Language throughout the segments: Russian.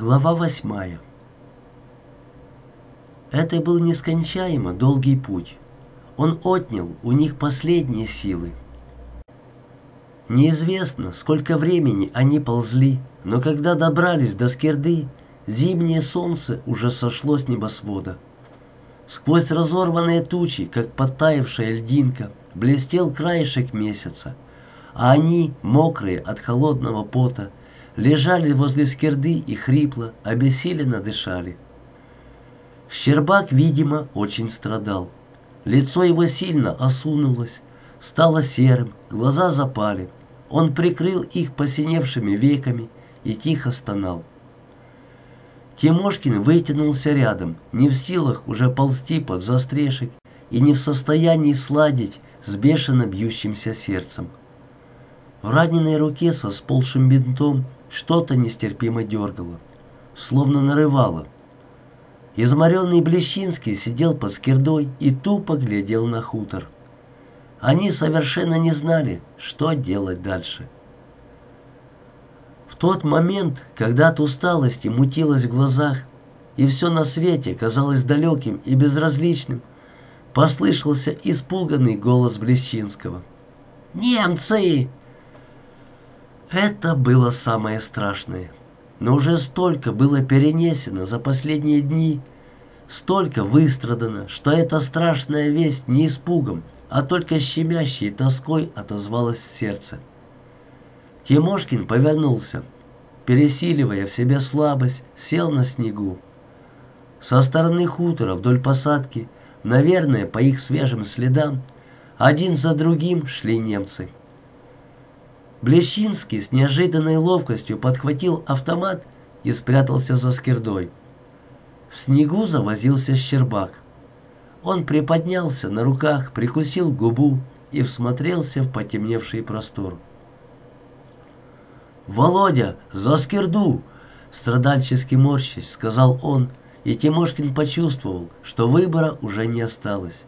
Глава восьмая. Это был нескончаемо долгий путь. Он отнял у них последние силы. Неизвестно, сколько времени они ползли, но когда добрались до Скирды, зимнее солнце уже сошло с небосвода. Сквозь разорванные тучи, как подтаявшая льдинка, блестел краешек месяца, а они, мокрые от холодного пота, лежали возле скирды и хрипло, обессиленно дышали. Щербак, видимо, очень страдал. Лицо его сильно осунулось, стало серым, глаза запали. Он прикрыл их посиневшими веками и тихо стонал. Тимошкин вытянулся рядом, не в силах уже ползти под застрешек и не в состоянии сладить с бешено бьющимся сердцем. В раненой руке со сползшим бинтом что-то нестерпимо дергало, словно нарывало. Изморенный Блещинский сидел под скирдой и тупо глядел на хутор. Они совершенно не знали, что делать дальше. В тот момент, когда от усталости мутилось в глазах, и все на свете казалось далеким и безразличным, послышался испуганный голос Блещинского. «Немцы!» Это было самое страшное. Но уже столько было перенесено за последние дни, столько выстрадано, что эта страшная весть не испугом, а только щемящей тоской отозвалась в сердце. Тимошкин повернулся, пересиливая в себе слабость, сел на снегу. Со стороны хутора вдоль посадки, наверное, по их свежим следам, один за другим шли немцы. Блещинский с неожиданной ловкостью подхватил автомат и спрятался за скирдой. В снегу завозился Щербак. Он приподнялся на руках, прикусил губу и всмотрелся в потемневший простор. «Володя, за скирду!» Страдальчески морщись, сказал он, и Тимошкин почувствовал, что выбора уже не осталось,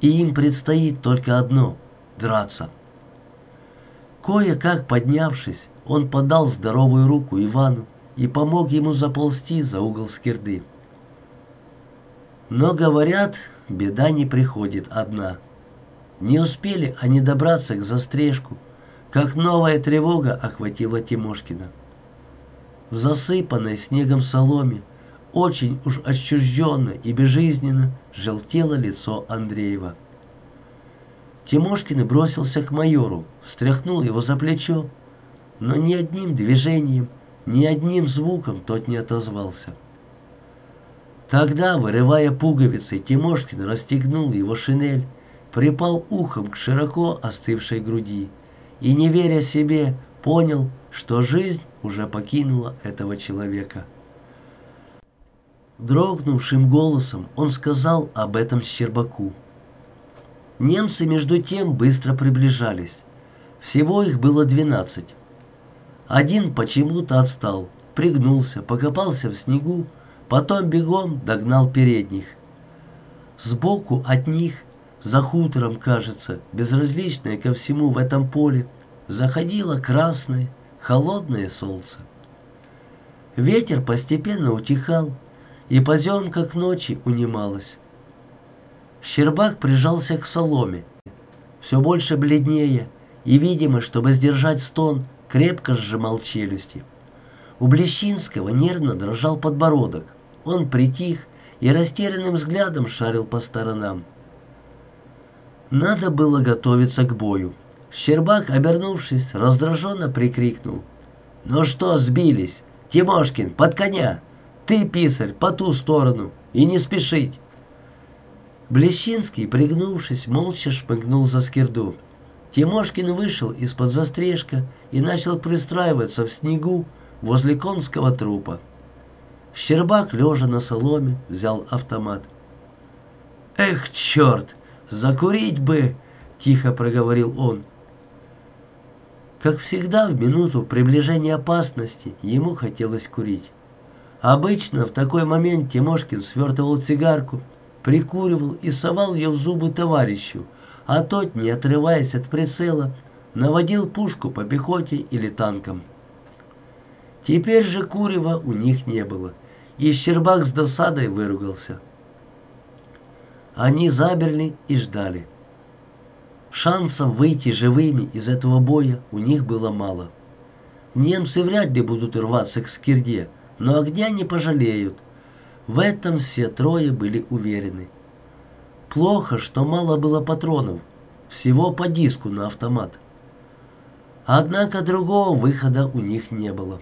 и им предстоит только одно — драться. Кое-как поднявшись, он подал здоровую руку Ивану и помог ему заползти за угол скирды. Но, говорят, беда не приходит одна. Не успели они добраться к застрежку, как новая тревога охватила Тимошкина. В засыпанной снегом соломе, очень уж отчужденно и безжизненно, желтело лицо Андреева. Тимошкин бросился к майору, встряхнул его за плечо, но ни одним движением, ни одним звуком тот не отозвался. Тогда, вырывая пуговицы, Тимошкин расстегнул его шинель, припал ухом к широко остывшей груди и, не веря себе, понял, что жизнь уже покинула этого человека. Дрогнувшим голосом он сказал об этом Щербаку. Немцы, между тем, быстро приближались. Всего их было двенадцать. Один почему-то отстал, пригнулся, покопался в снегу, потом бегом догнал передних. Сбоку от них, за хутором, кажется, безразличное ко всему в этом поле, заходило красное, холодное солнце. Ветер постепенно утихал, и поземка к ночи унималась. Щербак прижался к соломе, все больше бледнее, и, видимо, чтобы сдержать стон, крепко сжимал челюсти. У Блещинского нервно дрожал подбородок. Он притих и растерянным взглядом шарил по сторонам. Надо было готовиться к бою. Щербак, обернувшись, раздраженно прикрикнул. «Ну что, сбились? Тимошкин, под коня! Ты, писарь, по ту сторону! И не спешить!» Блещинский, пригнувшись, молча шпыгнул за скирду. Тимошкин вышел из-под застрежка и начал пристраиваться в снегу возле конского трупа. Щербак, лежа на соломе, взял автомат. «Эх, черт! Закурить бы!» — тихо проговорил он. Как всегда, в минуту приближения опасности ему хотелось курить. Обычно в такой момент Тимошкин свертывал цигарку прикуривал и совал ее в зубы товарищу, а тот, не отрываясь от прицела, наводил пушку по пехоте или танкам. Теперь же курева у них не было, и Щербак с досадой выругался. Они замерли и ждали. Шансов выйти живыми из этого боя у них было мало. Немцы вряд ли будут рваться к Скирде, но огня не пожалеют. В этом все трое были уверены. Плохо, что мало было патронов, всего по диску на автомат. Однако другого выхода у них не было.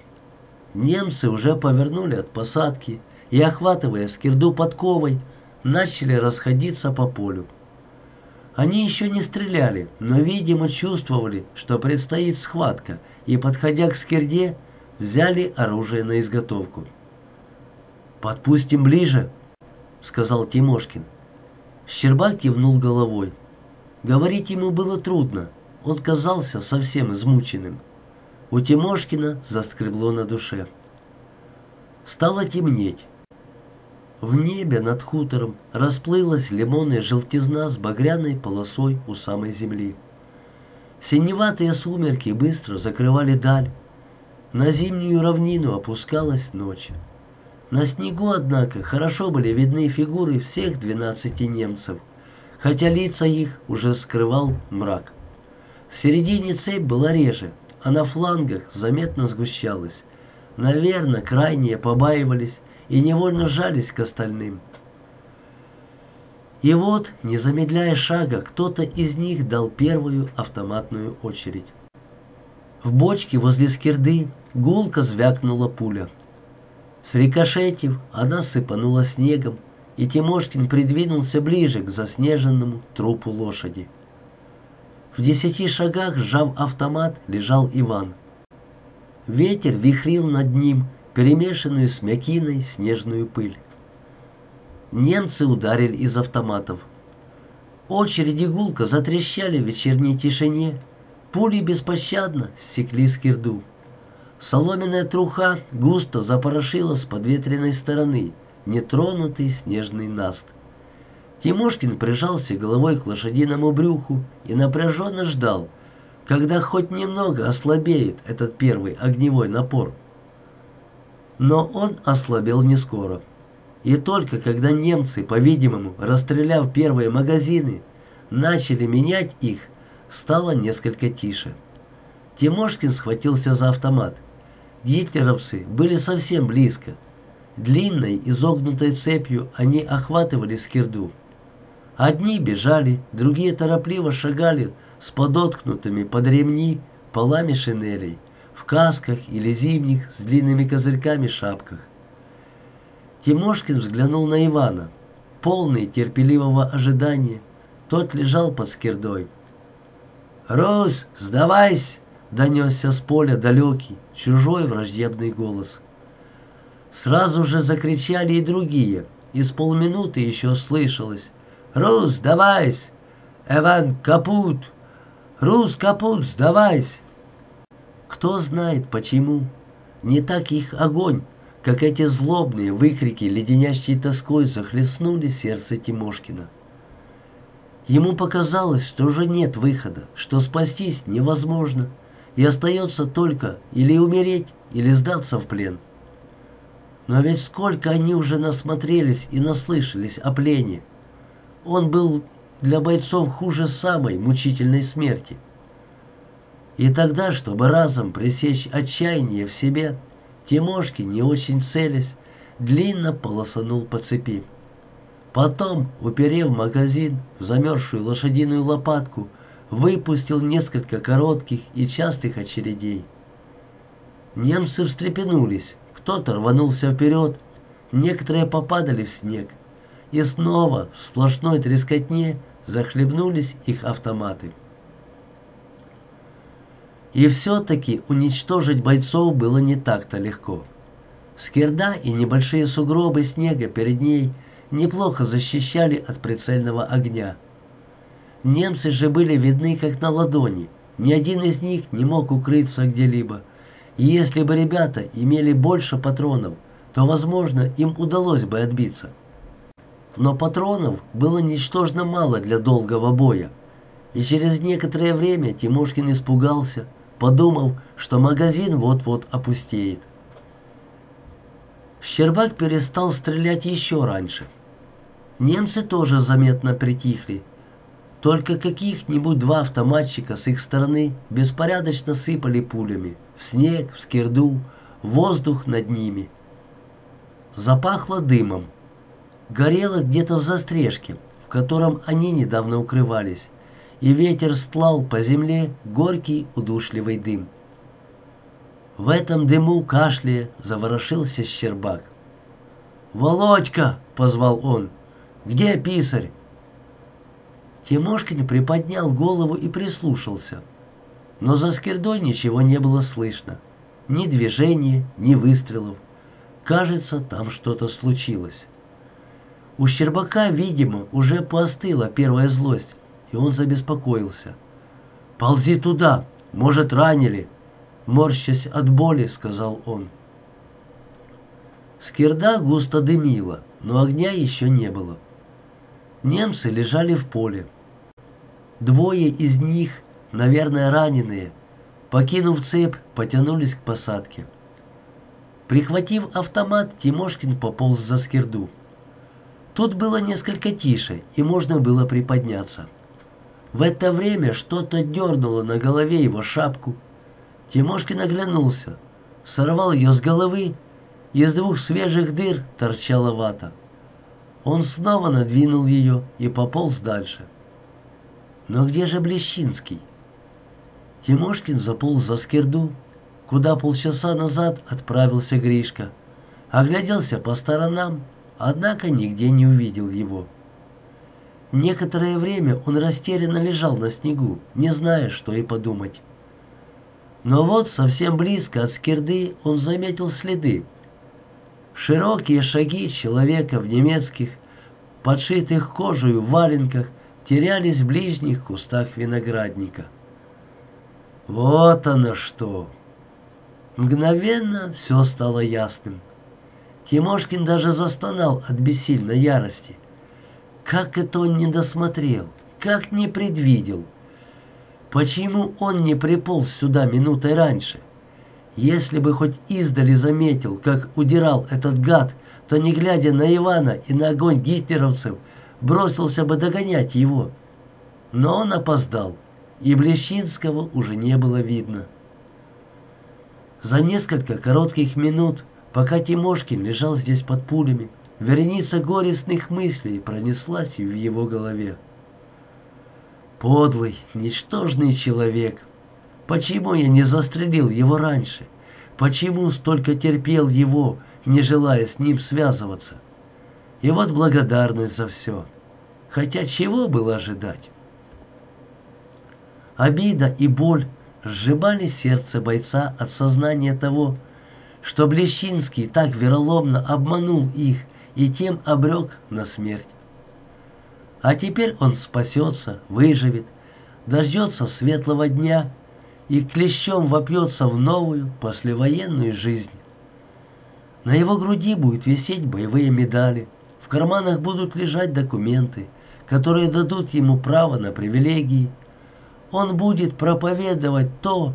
Немцы уже повернули от посадки и, охватывая скирду подковой, начали расходиться по полю. Они еще не стреляли, но, видимо, чувствовали, что предстоит схватка, и, подходя к скирде, взяли оружие на изготовку. «Подпустим ближе», — сказал Тимошкин. Щербак кивнул головой. Говорить ему было трудно, он казался совсем измученным. У Тимошкина заскребло на душе. Стало темнеть. В небе над хутором расплылась лимонная желтизна с багряной полосой у самой земли. Синеватые сумерки быстро закрывали даль. На зимнюю равнину опускалась ночь. На снегу, однако, хорошо были видны фигуры всех двенадцати немцев, хотя лица их уже скрывал мрак. В середине цепь была реже, а на флангах заметно сгущалась. Наверное, крайние побаивались и невольно жались к остальным. И вот, не замедляя шага, кто-то из них дал первую автоматную очередь. В бочке возле скирды гулко звякнула пуля. Срикошетив, она сыпанула снегом, и Тимошкин придвинулся ближе к заснеженному трупу лошади. В десяти шагах, сжав автомат, лежал Иван. Ветер вихрил над ним, перемешанную с мякиной снежную пыль. Немцы ударили из автоматов. Очереди гулко затрещали в вечерней тишине. Пули беспощадно секли скирду. Соломенная труха густо запорошила с подветренной стороны нетронутый снежный наст. Тимошкин прижался головой к лошадиному брюху и напряженно ждал, когда хоть немного ослабеет этот первый огневой напор. Но он ослабел не скоро. И только когда немцы, по-видимому, расстреляв первые магазины, начали менять их, стало несколько тише. Тимошкин схватился за автомат. Гитлеровцы были совсем близко. Длинной изогнутой цепью они охватывали скирду. Одни бежали, другие торопливо шагали с подоткнутыми под ремни полами шинелей, в касках или зимних с длинными козырьками шапках. Тимошкин взглянул на Ивана, полный терпеливого ожидания. Тот лежал под скирдой. «Рус, сдавайся!» — донесся с поля далекий, чужой враждебный голос. Сразу же закричали и другие, и с полминуты еще слышалось. «Рус, сдавайся! Эван, капут! Рус, капут, сдавайся!» Кто знает почему. Не так их огонь, как эти злобные выкрики, леденящие тоской, захлестнули сердце Тимошкина. Ему показалось, что уже нет выхода, что спастись невозможно, и остается только или умереть, или сдаться в плен. Но ведь сколько они уже насмотрелись и наслышались о плене. Он был для бойцов хуже самой мучительной смерти. И тогда, чтобы разом пресечь отчаяние в себе, Тимошкин, не очень целясь, длинно полосанул по цепи. Потом, уперев магазин в замерзшую лошадиную лопатку, выпустил несколько коротких и частых очередей. Немцы встрепенулись, кто-то рванулся вперед, некоторые попадали в снег, и снова в сплошной трескотне захлебнулись их автоматы. И все-таки уничтожить бойцов было не так-то легко. Скирда и небольшие сугробы снега перед ней неплохо защищали от прицельного огня. Немцы же были видны как на ладони, ни один из них не мог укрыться где-либо. И если бы ребята имели больше патронов, то, возможно, им удалось бы отбиться. Но патронов было ничтожно мало для долгого боя. И через некоторое время Тимошкин испугался, подумав, что магазин вот-вот опустеет. Щербак перестал стрелять еще раньше. Немцы тоже заметно притихли. Только каких-нибудь два автоматчика с их стороны беспорядочно сыпали пулями в снег, в скирду, воздух над ними. Запахло дымом. Горело где-то в застрежке, в котором они недавно укрывались, и ветер стлал по земле горький удушливый дым. В этом дыму кашляя заворошился Щербак. «Володька!» — позвал он. «Где писарь?» Тимошкин приподнял голову и прислушался. Но за скирдой ничего не было слышно. Ни движения, ни выстрелов. Кажется, там что-то случилось. У Щербака, видимо, уже поостыла первая злость, и он забеспокоился. «Ползи туда, может, ранили!» Морщась от боли, сказал он. Скирда густо дымила, но огня еще не было. Немцы лежали в поле. Двое из них, наверное, раненые, покинув цепь, потянулись к посадке. Прихватив автомат, Тимошкин пополз за скирду. Тут было несколько тише, и можно было приподняться. В это время что-то дернуло на голове его шапку, Тимошкин оглянулся, сорвал ее с головы, из двух свежих дыр торчала вата. Он снова надвинул ее и пополз дальше. Но где же Блещинский? Тимошкин заполз за скирду, куда полчаса назад отправился Гришка. Огляделся по сторонам, однако нигде не увидел его. Некоторое время он растерянно лежал на снегу, не зная, что и подумать. Но вот совсем близко от скирды он заметил следы. Широкие шаги человека в немецких, подшитых кожей валенках, терялись в ближних кустах виноградника. Вот оно что! Мгновенно все стало ясным. Тимошкин даже застонал от бессильной ярости. Как это он не досмотрел, как не предвидел. Почему он не приполз сюда минутой раньше? Если бы хоть издали заметил, как удирал этот гад, то, не глядя на Ивана и на огонь гитлеровцев, бросился бы догонять его. Но он опоздал, и Блещинского уже не было видно. За несколько коротких минут, пока Тимошкин лежал здесь под пулями, вереница горестных мыслей пронеслась в его голове. Подлый, ничтожный человек. Почему я не застрелил его раньше? Почему столько терпел его, не желая с ним связываться? И вот благодарность за все. Хотя чего было ожидать? Обида и боль сжимали сердце бойца от сознания того, что Блещинский так вероломно обманул их и тем обрек на смерть. А теперь он спасется, выживет, дождется светлого дня и клещом вопьется в новую послевоенную жизнь. На его груди будут висеть боевые медали, в карманах будут лежать документы, которые дадут ему право на привилегии. Он будет проповедовать то,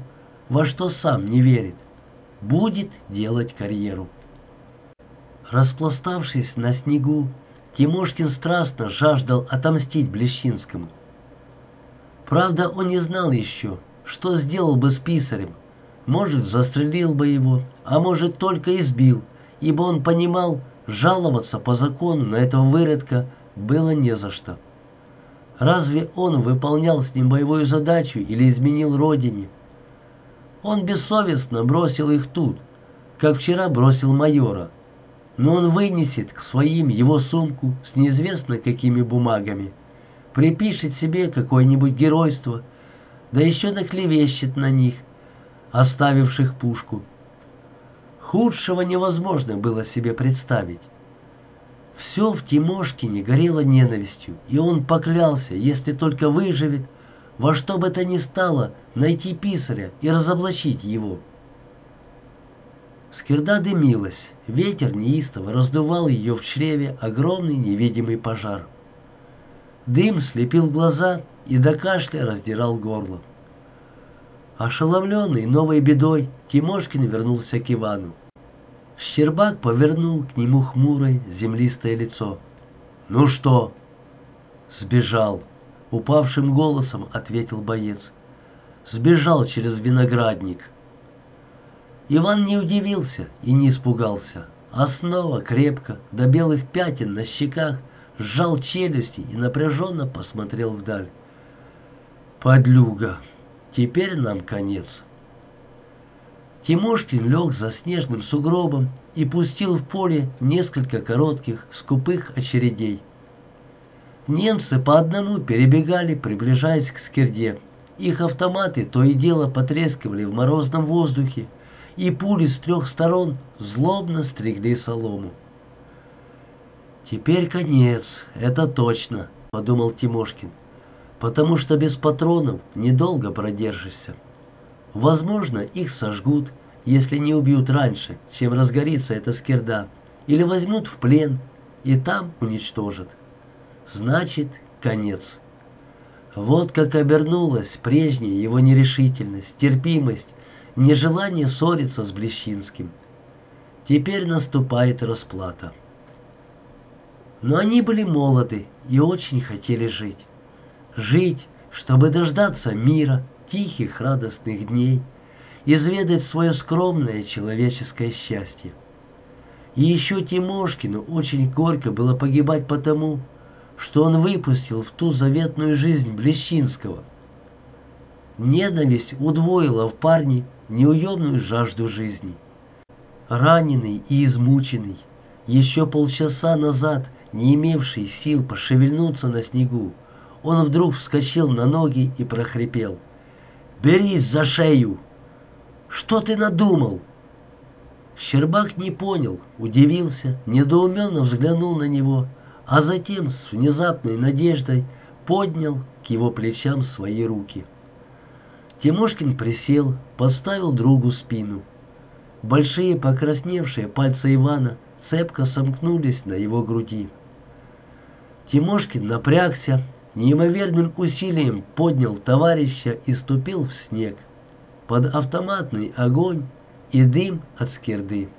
во что сам не верит, будет делать карьеру. Распластавшись на снегу, Тимошкин страстно жаждал отомстить Блещинскому. Правда, он не знал еще, что сделал бы с писарем. Может, застрелил бы его, а может, только избил, ибо он понимал, жаловаться по закону на этого выродка было не за что. Разве он выполнял с ним боевую задачу или изменил родине? Он бессовестно бросил их тут, как вчера бросил майора – но он вынесет к своим его сумку с неизвестно какими бумагами, припишет себе какое-нибудь геройство, да еще наклевещет на них, оставивших пушку. Худшего невозможно было себе представить. Все в Тимошкине горело ненавистью, и он поклялся, если только выживет, во что бы то ни стало, найти писаря и разоблачить его. Скирда дымилась, ветер неистово раздувал ее в чреве огромный невидимый пожар. Дым слепил глаза и до кашля раздирал горло. Ошеломленный новой бедой, Тимошкин вернулся к Ивану. Щербак повернул к нему хмурое землистое лицо. «Ну что?» «Сбежал», — упавшим голосом ответил боец. «Сбежал через виноградник». Иван не удивился и не испугался, а снова крепко, до белых пятен на щеках, сжал челюсти и напряженно посмотрел вдаль. «Подлюга! Теперь нам конец!» Тимошкин лег за снежным сугробом и пустил в поле несколько коротких, скупых очередей. Немцы по одному перебегали, приближаясь к скирде. Их автоматы то и дело потрескивали в морозном воздухе, и пули с трех сторон злобно стригли солому. «Теперь конец, это точно», — подумал Тимошкин, «потому что без патронов недолго продержишься». Возможно, их сожгут, если не убьют раньше, чем разгорится эта скирда, или возьмут в плен и там уничтожат. Значит, конец. Вот как обернулась прежняя его нерешительность, терпимость, нежелание ссориться с Блещинским. Теперь наступает расплата. Но они были молоды и очень хотели жить. Жить, чтобы дождаться мира, тихих радостных дней, изведать свое скромное человеческое счастье. И еще Тимошкину очень горько было погибать потому, что он выпустил в ту заветную жизнь Блещинского. Ненависть удвоила в парне неуемную жажду жизни. Раненый и измученный, еще полчаса назад не имевший сил пошевельнуться на снегу, он вдруг вскочил на ноги и прохрипел — Берись за шею!» «Что ты надумал?» Щербак не понял, удивился, недоуменно взглянул на него, а затем с внезапной надеждой поднял к его плечам свои руки. Тимошкин присел, подставил другу спину. Большие покрасневшие пальцы Ивана цепко сомкнулись на его груди. Тимошкин напрягся, неимоверным усилием поднял товарища и ступил в снег под автоматный огонь и дым от скирды.